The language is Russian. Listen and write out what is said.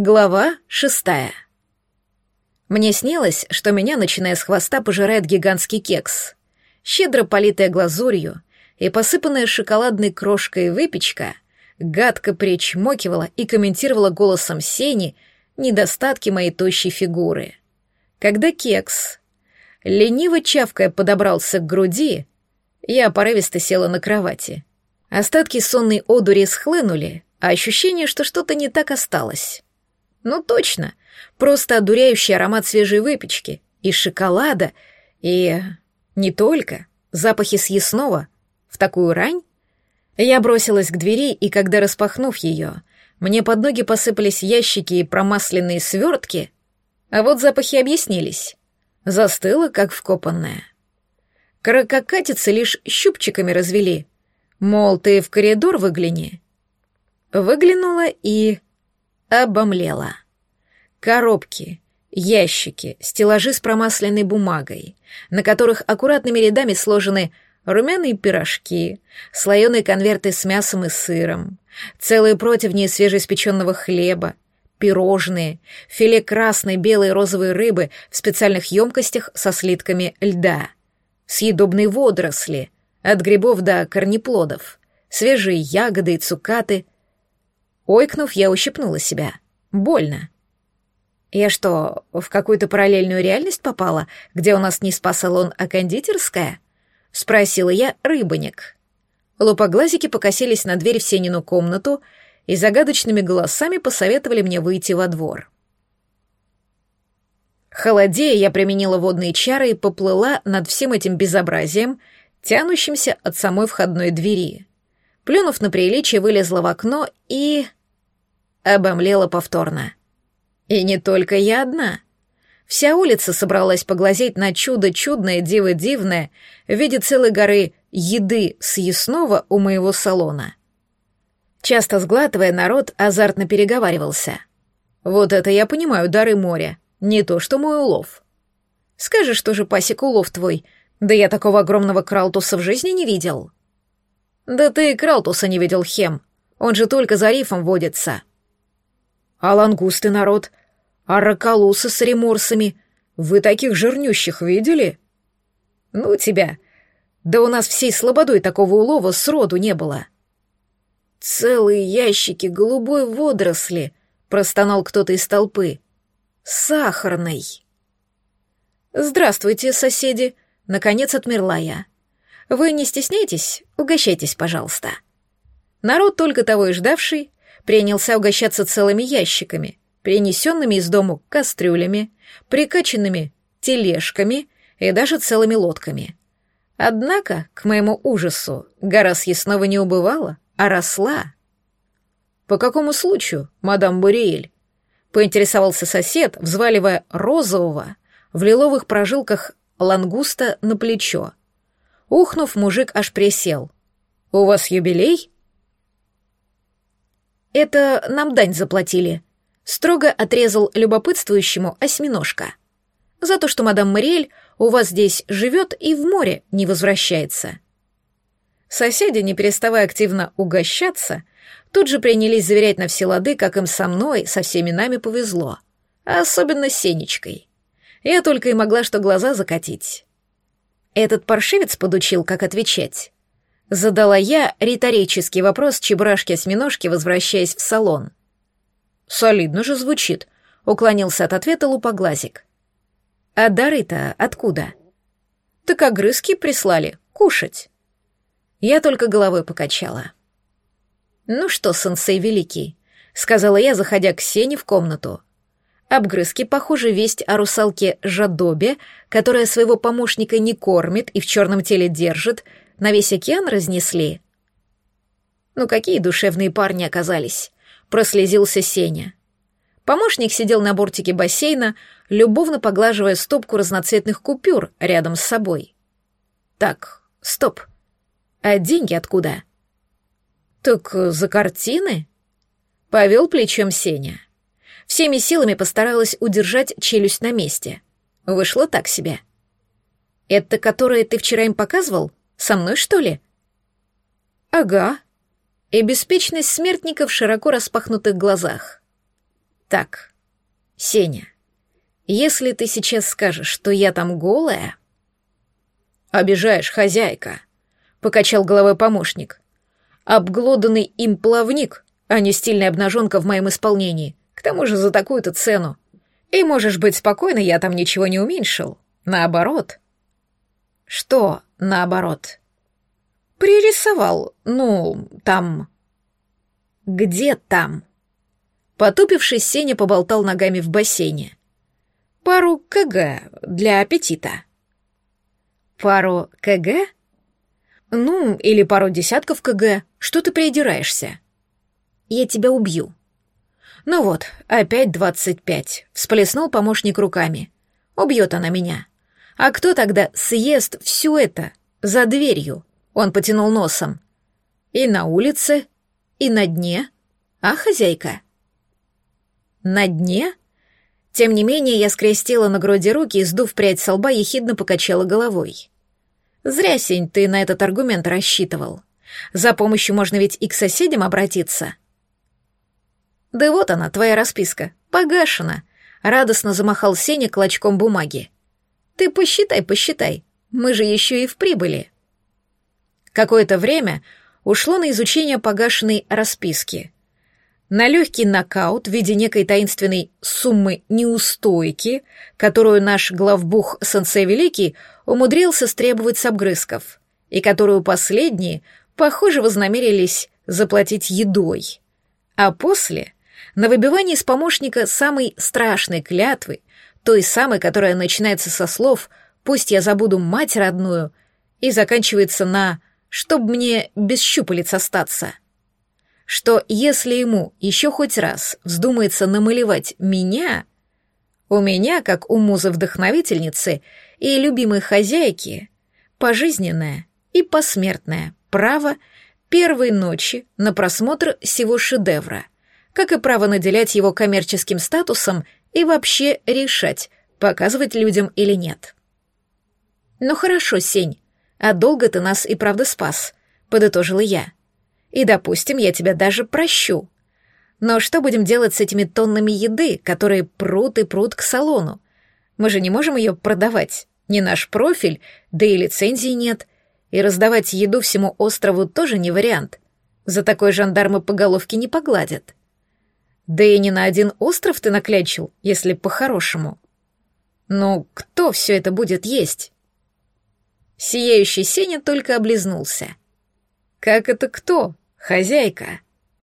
Глава шестая. Мне снилось, что меня, начиная с хвоста, пожирает гигантский кекс. Щедро политая глазурью и посыпанная шоколадной крошкой выпечка гадко причмокивала и комментировала голосом Сени недостатки моей тощей фигуры. Когда кекс, лениво чавкая, подобрался к груди, я порывисто села на кровати. Остатки сонной одури схлынули, а ощущение, что что-то не так осталось. Ну точно, просто одуряющий аромат свежей выпечки и шоколада, и не только, запахи съестного в такую рань. Я бросилась к двери, и когда, распахнув ее, мне под ноги посыпались ящики и промасленные свертки, а вот запахи объяснились. Застыла, как вкопанная. Каракакатицы лишь щупчиками развели. Мол, ты в коридор выгляни. Выглянула и обомлела. Коробки, ящики, стеллажи с промасленной бумагой, на которых аккуратными рядами сложены румяные пирожки, слоеные конверты с мясом и сыром, целые противни свежеиспеченного хлеба, пирожные, филе красной, белой и розовой рыбы в специальных емкостях со слитками льда, съедобные водоросли, от грибов до корнеплодов, свежие ягоды и цукаты — Ойкнув, я ущипнула себя. Больно. Я что, в какую-то параллельную реальность попала, где у нас не спа-салон, а кондитерская? Спросила я рыбаник. Лупоглазики покосились на дверь в Сенину комнату и загадочными голосами посоветовали мне выйти во двор. Холодея, я применила водные чары и поплыла над всем этим безобразием, тянущимся от самой входной двери. Плюнув на приличие, вылезла в окно и обомлела повторно. И не только я одна. Вся улица собралась поглазеть на чудо чудное, диво дивное в виде целой горы еды съестного у моего салона. Часто сглатывая, народ азартно переговаривался. Вот это я понимаю, дары моря, не то что мой улов. Скажешь, что же пасек улов твой, да я такого огромного кралтуса в жизни не видел. Да ты и кралтуса не видел, Хем, он же только за рифом водится. А лангусты народ? А раколусы с реморсами? Вы таких жирнющих видели? Ну тебя. Да у нас всей слободой такого улова сроду не было. Целые ящики голубой водоросли, простонал кто-то из толпы. Сахарный. Здравствуйте, соседи. Наконец отмерла я. Вы не стесняйтесь, угощайтесь, пожалуйста. Народ, только того и ждавший, принялся угощаться целыми ящиками, принесенными из дому кастрюлями, прикачанными тележками и даже целыми лодками. Однако, к моему ужасу, гора съестного не убывала, а росла. «По какому случаю, мадам Буриэль?» — поинтересовался сосед, взваливая розового в лиловых прожилках лангуста на плечо. Ухнув, мужик аж присел. «У вас юбилей?» «Это нам дань заплатили», — строго отрезал любопытствующему осьминожка. «За то, что мадам Мариэль у вас здесь живет и в море не возвращается». Соседи, не переставая активно угощаться, тут же принялись заверять на все лады, как им со мной, со всеми нами повезло. А особенно с Сенечкой. Я только и могла что глаза закатить. Этот паршивец подучил, как отвечать. Задала я риторический вопрос чебурашки-осьминожки, возвращаясь в салон. «Солидно же звучит», — уклонился от ответа лупоглазик. «А дары-то откуда?» «Так огрызки прислали, кушать». Я только головой покачала. «Ну что, сенсей великий», — сказала я, заходя к Сене в комнату. Обгрызки, похоже, весть о русалке Жадобе, которая своего помощника не кормит и в черном теле держит, на весь океан разнесли. Ну какие душевные парни оказались, прослезился Сеня. Помощник сидел на бортике бассейна, любовно поглаживая стопку разноцветных купюр рядом с собой. Так, стоп. А деньги откуда? Так за картины? Повел плечом Сеня. Всеми силами постаралась удержать челюсть на месте. Вышло так себе. Это которое ты вчера им показывал? Со мной, что ли?» «Ага». И беспечность смертника в широко распахнутых глазах. Так, Сеня, если ты сейчас скажешь, что я там голая... Обижаешь, хозяйка, — покачал головой помощник. Обглоданный им плавник, а не стильная обнаженка в моем исполнении. К тому же за такую-то цену. И можешь быть спокойна, я там ничего не уменьшил. Наоборот. Что наоборот? Пририсовал, ну, там... Где там? Потупившись, Сеня поболтал ногами в бассейне. Пару КГ для аппетита. Пару КГ? Ну, или пару десятков КГ. Что ты придираешься? Я тебя убью. Ну вот, опять двадцать пять. Всплеснул помощник руками. Убьет она меня. А кто тогда съест все это за дверью? Он потянул носом. И на улице, и на дне. А хозяйка? На дне? Тем не менее, я скрестила на груди руки и, сдув прядь со лба, ехидно покачала головой. Зря, Сень, ты на этот аргумент рассчитывал. За помощью можно ведь и к соседям обратиться. Да вот она, твоя расписка. Погашена. Радостно замахал Сеня клочком бумаги. Ты посчитай, посчитай. Мы же еще и в прибыли. Какое-то время ушло на изучение погашенной расписки. На легкий нокаут в виде некой таинственной суммы неустойки, которую наш главбух Сенсей Великий умудрился стребовать с обгрызков, и которую последние, похоже, вознамерились заплатить едой. А после — на выбивание из помощника самой страшной клятвы, той самой, которая начинается со слов «пусть я забуду мать родную» и заканчивается на «чтоб мне без щупалец остаться» что если ему еще хоть раз вздумается намалевать меня, у меня, как у музы-вдохновительницы и любимой хозяйки, пожизненное и посмертное право первой ночи на просмотр всего шедевра, как и право наделять его коммерческим статусом и вообще решать, показывать людям или нет. «Ну хорошо, Сень, а долго ты нас и правда спас», — подытожила я. И, допустим, я тебя даже прощу. Но что будем делать с этими тоннами еды, которые прут и прут к салону? Мы же не можем ее продавать. Не наш профиль, да и лицензии нет. И раздавать еду всему острову тоже не вариант. За такой жандармы по головке не погладят. Да и не на один остров ты наклячил, если по-хорошему. Ну, кто все это будет есть? Сияющий Сеня только облизнулся. Как это кто? Хозяйка.